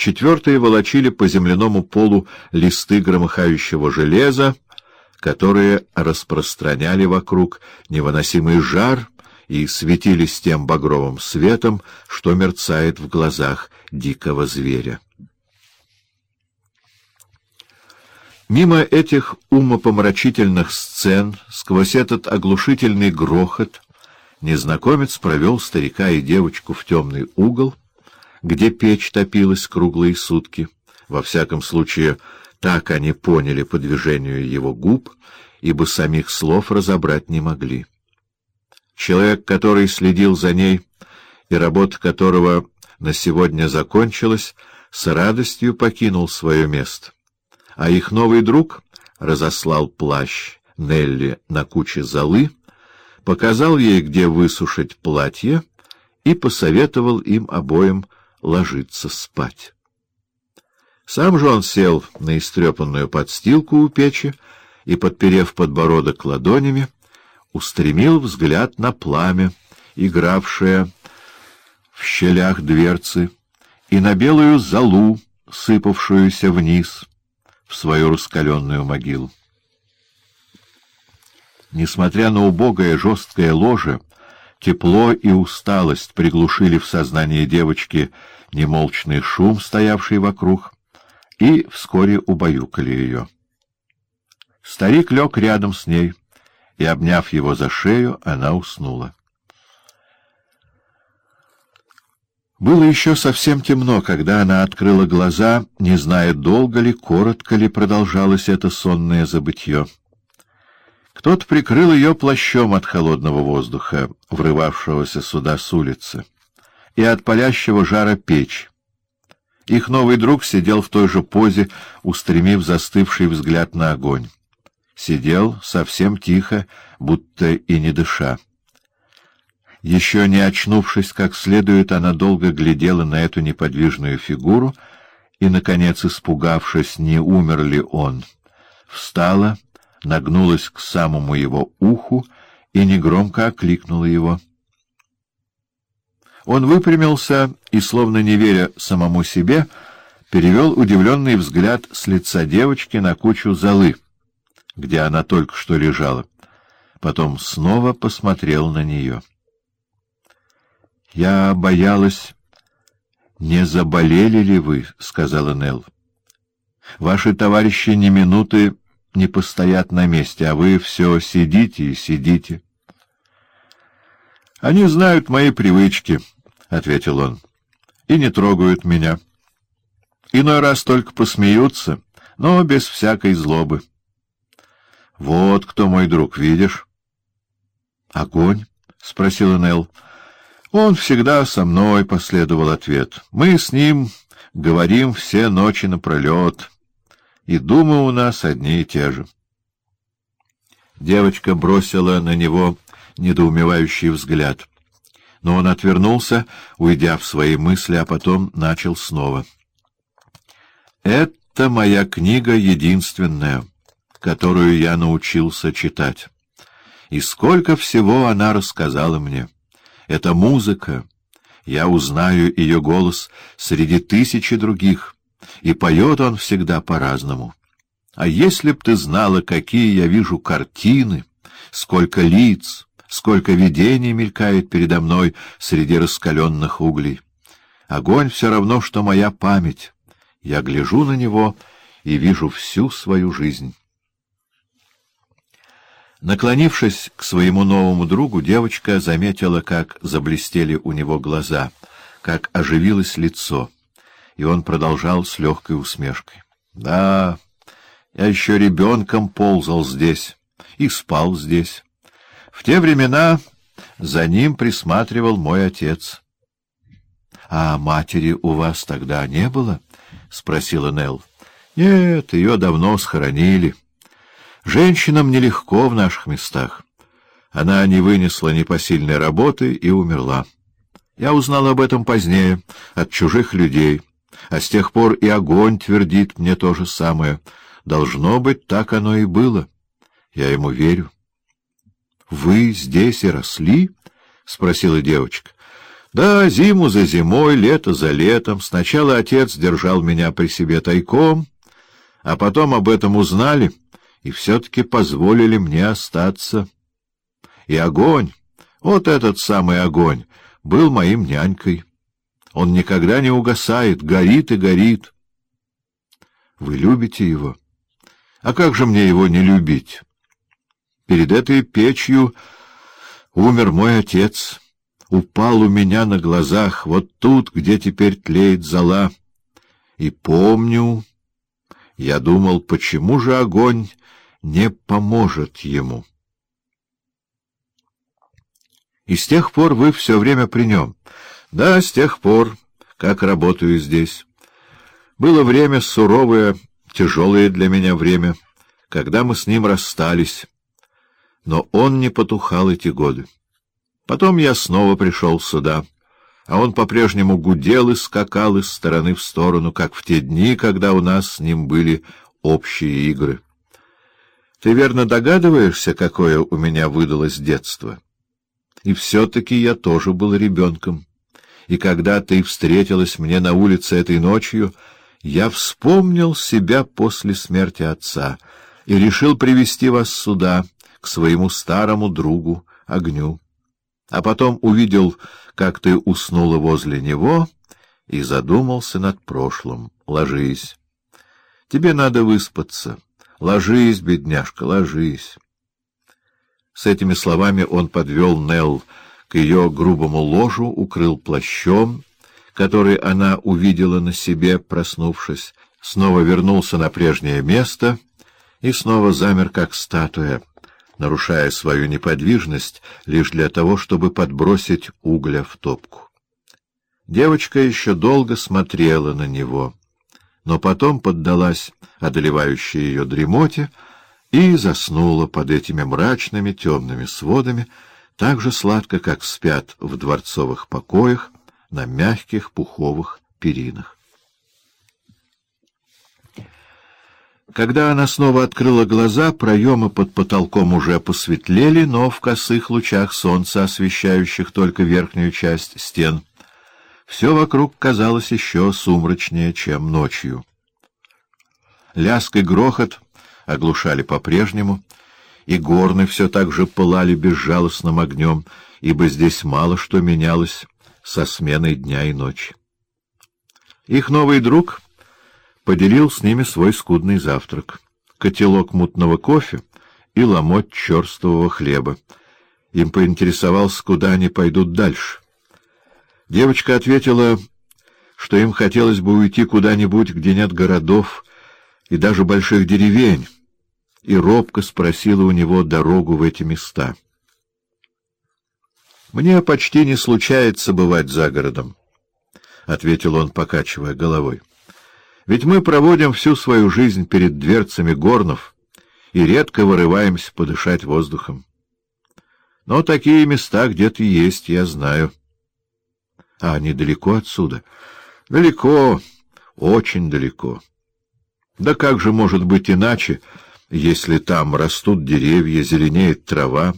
Четвертые волочили по земляному полу листы громыхающего железа, которые распространяли вокруг невыносимый жар и светились тем багровым светом, что мерцает в глазах дикого зверя. Мимо этих умопомрачительных сцен, сквозь этот оглушительный грохот, незнакомец провел старика и девочку в темный угол, где печь топилась круглые сутки. Во всяком случае, так они поняли по движению его губ, ибо самих слов разобрать не могли. Человек, который следил за ней, и работа которого на сегодня закончилась, с радостью покинул свое место а их новый друг разослал плащ Нелли на куче золы, показал ей, где высушить платье, и посоветовал им обоим ложиться спать. Сам же он сел на истрепанную подстилку у печи и, подперев подбородок ладонями, устремил взгляд на пламя, игравшее в щелях дверцы, и на белую золу, сыпавшуюся вниз — в свою раскаленную могилу. Несмотря на убогое жесткое ложе, тепло и усталость приглушили в сознании девочки немолчный шум, стоявший вокруг, и вскоре убаюкали ее. Старик лег рядом с ней, и, обняв его за шею, она уснула. Было еще совсем темно, когда она открыла глаза, не зная, долго ли, коротко ли продолжалось это сонное забытье. Кто-то прикрыл ее плащом от холодного воздуха, врывавшегося сюда с улицы, и от палящего жара печь. Их новый друг сидел в той же позе, устремив застывший взгляд на огонь. Сидел совсем тихо, будто и не дыша. Еще не очнувшись как следует, она долго глядела на эту неподвижную фигуру и, наконец, испугавшись, не умер ли он, встала, нагнулась к самому его уху и негромко окликнула его. Он выпрямился и, словно не веря самому себе, перевел удивленный взгляд с лица девочки на кучу золы, где она только что лежала. Потом снова посмотрел на нее. — Я боялась, не заболели ли вы, — сказала Нелл. — Ваши товарищи ни минуты не постоят на месте, а вы все сидите и сидите. — Они знают мои привычки, — ответил он, — и не трогают меня. Иной раз только посмеются, но без всякой злобы. — Вот кто мой друг, видишь? — Огонь? — спросила Нелл. Он всегда со мной, — последовал ответ. Мы с ним говорим все ночи напролет, и думы у нас одни и те же. Девочка бросила на него недоумевающий взгляд. Но он отвернулся, уйдя в свои мысли, а потом начал снова. «Это моя книга единственная, которую я научился читать. И сколько всего она рассказала мне!» Это музыка. Я узнаю ее голос среди тысячи других, и поет он всегда по-разному. А если б ты знала, какие я вижу картины, сколько лиц, сколько видений мелькает передо мной среди раскаленных углей. Огонь все равно, что моя память. Я гляжу на него и вижу всю свою жизнь. Наклонившись к своему новому другу, девочка заметила, как заблестели у него глаза, как оживилось лицо, и он продолжал с легкой усмешкой. — Да, я еще ребенком ползал здесь и спал здесь. В те времена за ним присматривал мой отец. — А матери у вас тогда не было? — спросила Нелл. — Нет, ее давно схоронили. — Женщинам нелегко в наших местах. Она не вынесла непосильной работы и умерла. Я узнал об этом позднее, от чужих людей, а с тех пор и огонь твердит мне то же самое. Должно быть, так оно и было. Я ему верю. — Вы здесь и росли? — спросила девочка. Да, зиму за зимой, лето за летом. Сначала отец держал меня при себе тайком, а потом об этом узнали и все-таки позволили мне остаться. И огонь, вот этот самый огонь, был моим нянькой. Он никогда не угасает, горит и горит. Вы любите его? А как же мне его не любить? Перед этой печью умер мой отец, упал у меня на глазах, вот тут, где теперь тлеет зола. И помню, я думал, почему же огонь не поможет ему? И с тех пор вы все время при нем. Да, с тех пор, как работаю здесь. Было время суровое, тяжелое для меня время, когда мы с ним расстались. Но он не потухал эти годы. Потом я снова пришел сюда, а он по-прежнему гудел и скакал из стороны в сторону, как в те дни, когда у нас с ним были общие игры. Ты верно догадываешься, какое у меня выдалось детство? И все-таки я тоже был ребенком. И когда ты встретилась мне на улице этой ночью, я вспомнил себя после смерти отца и решил привести вас сюда, к своему старому другу, огню а потом увидел, как ты уснула возле него, и задумался над прошлым. Ложись. Тебе надо выспаться. Ложись, бедняжка, ложись. С этими словами он подвел Нелл к ее грубому ложу, укрыл плащом, который она увидела на себе, проснувшись, снова вернулся на прежнее место и снова замер, как статуя нарушая свою неподвижность лишь для того, чтобы подбросить угля в топку. Девочка еще долго смотрела на него, но потом поддалась одолевающей ее дремоте и заснула под этими мрачными темными сводами так же сладко, как спят в дворцовых покоях на мягких пуховых перинах. Когда она снова открыла глаза, проемы под потолком уже посветлели, но в косых лучах солнца, освещающих только верхнюю часть стен, все вокруг казалось еще сумрачнее, чем ночью. Ляск и грохот оглушали по-прежнему, и горны все так же пылали безжалостным огнем, ибо здесь мало что менялось со сменой дня и ночи. Их новый друг поделил с ними свой скудный завтрак — котелок мутного кофе и ломоть черствого хлеба. Им поинтересовался, куда они пойдут дальше. Девочка ответила, что им хотелось бы уйти куда-нибудь, где нет городов и даже больших деревень, и робко спросила у него дорогу в эти места. «Мне почти не случается бывать за городом», — ответил он, покачивая головой. Ведь мы проводим всю свою жизнь перед дверцами горнов и редко вырываемся подышать воздухом. Но такие места где-то есть, я знаю. А они далеко отсюда? Далеко, очень далеко. Да как же может быть иначе, если там растут деревья, зеленеет трава?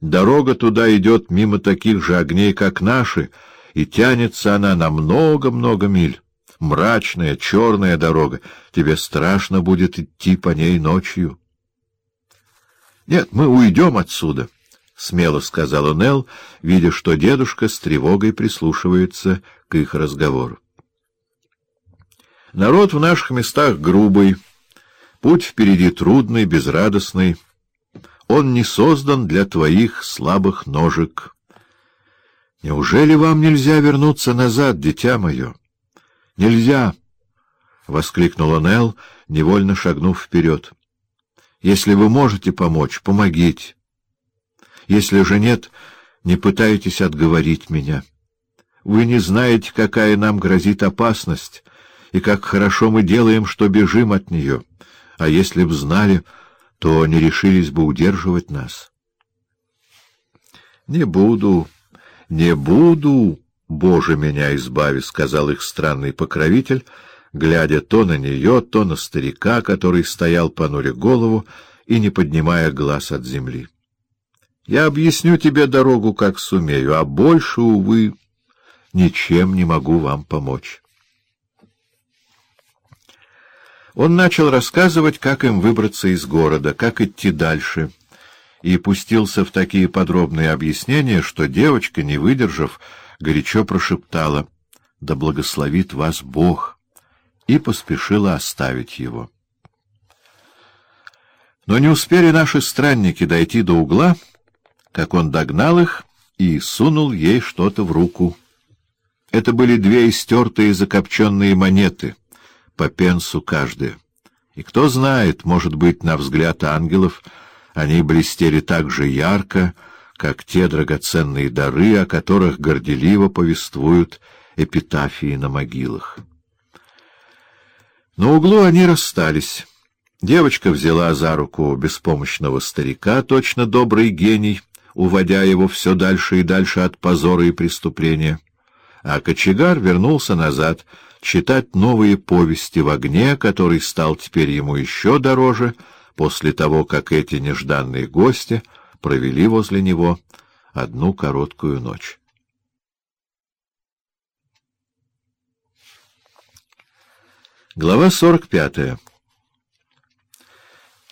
Дорога туда идет мимо таких же огней, как наши, и тянется она на много-много миль мрачная, черная дорога. Тебе страшно будет идти по ней ночью. — Нет, мы уйдем отсюда, — смело сказала Нелл, видя, что дедушка с тревогой прислушивается к их разговору. Народ в наших местах грубый, путь впереди трудный, безрадостный. Он не создан для твоих слабых ножек. Неужели вам нельзя вернуться назад, дитя мое? — Нельзя! — воскликнула Нелл, невольно шагнув вперед. — Если вы можете помочь, помогите. Если же нет, не пытайтесь отговорить меня. Вы не знаете, какая нам грозит опасность, и как хорошо мы делаем, что бежим от нее. А если б знали, то не решились бы удерживать нас. — Не буду, не буду! «Боже, меня избави!» — сказал их странный покровитель, глядя то на нее, то на старика, который стоял, понуря голову и не поднимая глаз от земли. «Я объясню тебе дорогу, как сумею, а больше, увы, ничем не могу вам помочь. Он начал рассказывать, как им выбраться из города, как идти дальше, и пустился в такие подробные объяснения, что девочка, не выдержав, горячо прошептала «Да благословит вас Бог!» и поспешила оставить его. Но не успели наши странники дойти до угла, как он догнал их и сунул ей что-то в руку. Это были две истертые закопченные монеты, по пенсу каждая. И кто знает, может быть, на взгляд ангелов, они блестели так же ярко, как те драгоценные дары, о которых горделиво повествуют эпитафии на могилах. На углу они расстались. Девочка взяла за руку беспомощного старика, точно добрый гений, уводя его все дальше и дальше от позора и преступления. А кочегар вернулся назад читать новые повести в огне, который стал теперь ему еще дороже, после того, как эти нежданные гости провели возле него одну короткую ночь. Глава сорок пятая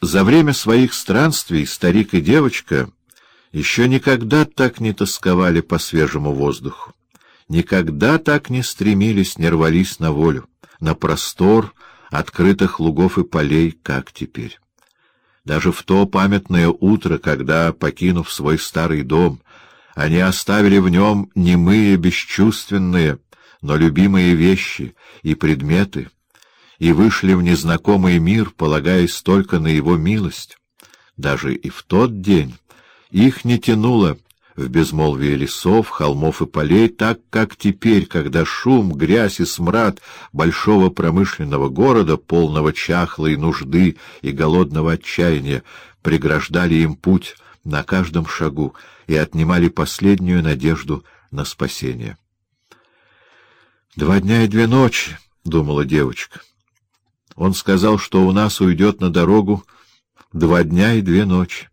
за время своих странствий старик и девочка еще никогда так не тосковали по свежему воздуху, никогда так не стремились, не рвались на волю, на простор открытых лугов и полей, как теперь. Даже в то памятное утро, когда, покинув свой старый дом, они оставили в нем немые, бесчувственные, но любимые вещи и предметы — и вышли в незнакомый мир, полагаясь только на его милость. Даже и в тот день их не тянуло в безмолвие лесов, холмов и полей, так как теперь, когда шум, грязь и смрад большого промышленного города, полного чахлой нужды и голодного отчаяния, преграждали им путь на каждом шагу и отнимали последнюю надежду на спасение. «Два дня и две ночи», — думала девочка. Он сказал, что у нас уйдет на дорогу два дня и две ночи.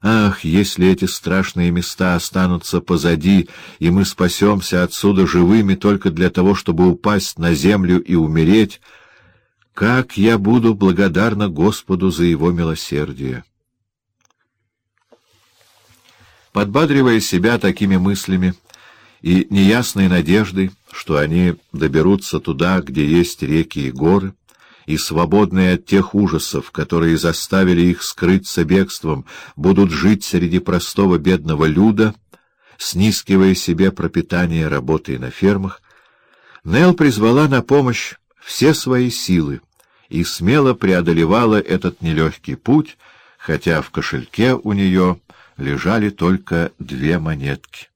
Ах, если эти страшные места останутся позади, и мы спасемся отсюда живыми только для того, чтобы упасть на землю и умереть, как я буду благодарна Господу за Его милосердие! Подбадривая себя такими мыслями и неясной надеждой, что они доберутся туда, где есть реки и горы, и, свободные от тех ужасов, которые заставили их скрыться бегством, будут жить среди простого бедного люда, снискивая себе пропитание работой на фермах, Нел призвала на помощь все свои силы и смело преодолевала этот нелегкий путь, хотя в кошельке у нее лежали только две монетки.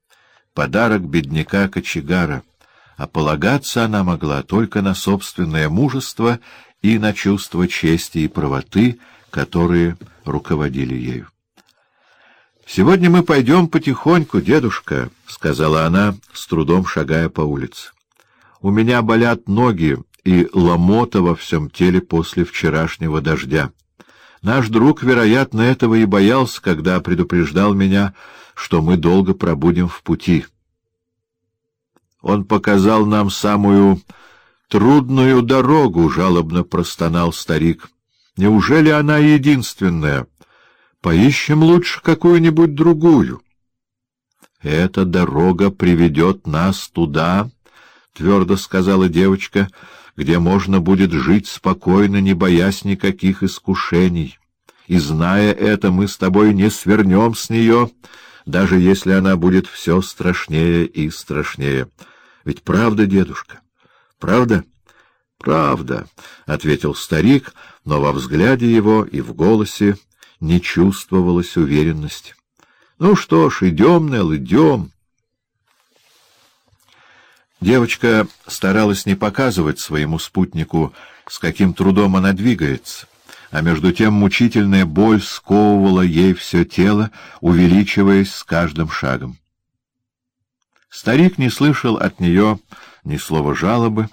Подарок бедняка-кочегара, а полагаться она могла только на собственное мужество и на чувство чести и правоты, которые руководили ею. «Сегодня мы пойдем потихоньку, дедушка», — сказала она, с трудом шагая по улице. «У меня болят ноги и ломота во всем теле после вчерашнего дождя. Наш друг, вероятно, этого и боялся, когда предупреждал меня, что мы долго пробудем в пути. Он показал нам самую трудную дорогу, — жалобно простонал старик. — Неужели она единственная? Поищем лучше какую-нибудь другую. — Эта дорога приведет нас туда, — твердо сказала девочка, — где можно будет жить спокойно, не боясь никаких искушений. И, зная это, мы с тобой не свернем с нее, даже если она будет все страшнее и страшнее. Ведь правда, дедушка? Правда? — Правда, — ответил старик, но во взгляде его и в голосе не чувствовалась уверенность. — Ну что ж, идем, Нелл, идем. Девочка старалась не показывать своему спутнику, с каким трудом она двигается, а между тем мучительная боль сковывала ей все тело, увеличиваясь с каждым шагом. Старик не слышал от нее ни слова жалобы,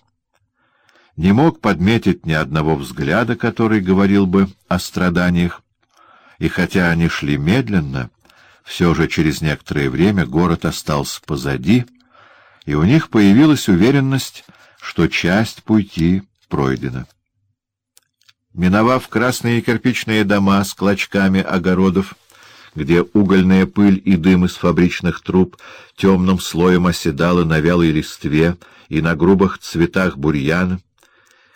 не мог подметить ни одного взгляда, который говорил бы о страданиях, и хотя они шли медленно, все же через некоторое время город остался позади, и у них появилась уверенность, что часть пути пройдена. Миновав красные кирпичные дома с клочками огородов, где угольная пыль и дым из фабричных труб темным слоем оседала на вялой листве и на грубых цветах бурьяна,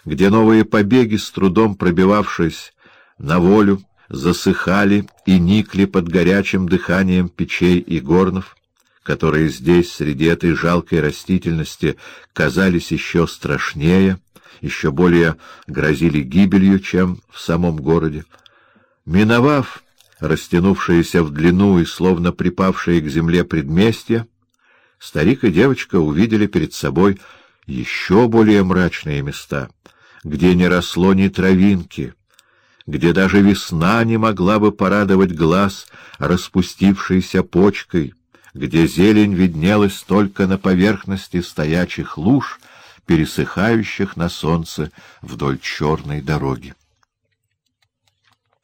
где новые побеги, с трудом пробивавшись на волю, засыхали и никли под горячим дыханием печей и горнов, которые здесь, среди этой жалкой растительности, казались еще страшнее, еще более грозили гибелью, чем в самом городе. Миновав растянувшиеся в длину и словно припавшие к земле предместья, старик и девочка увидели перед собой еще более мрачные места, где не росло ни травинки, где даже весна не могла бы порадовать глаз распустившейся почкой, где зелень виднелась только на поверхности стоячих луж, пересыхающих на солнце вдоль черной дороги.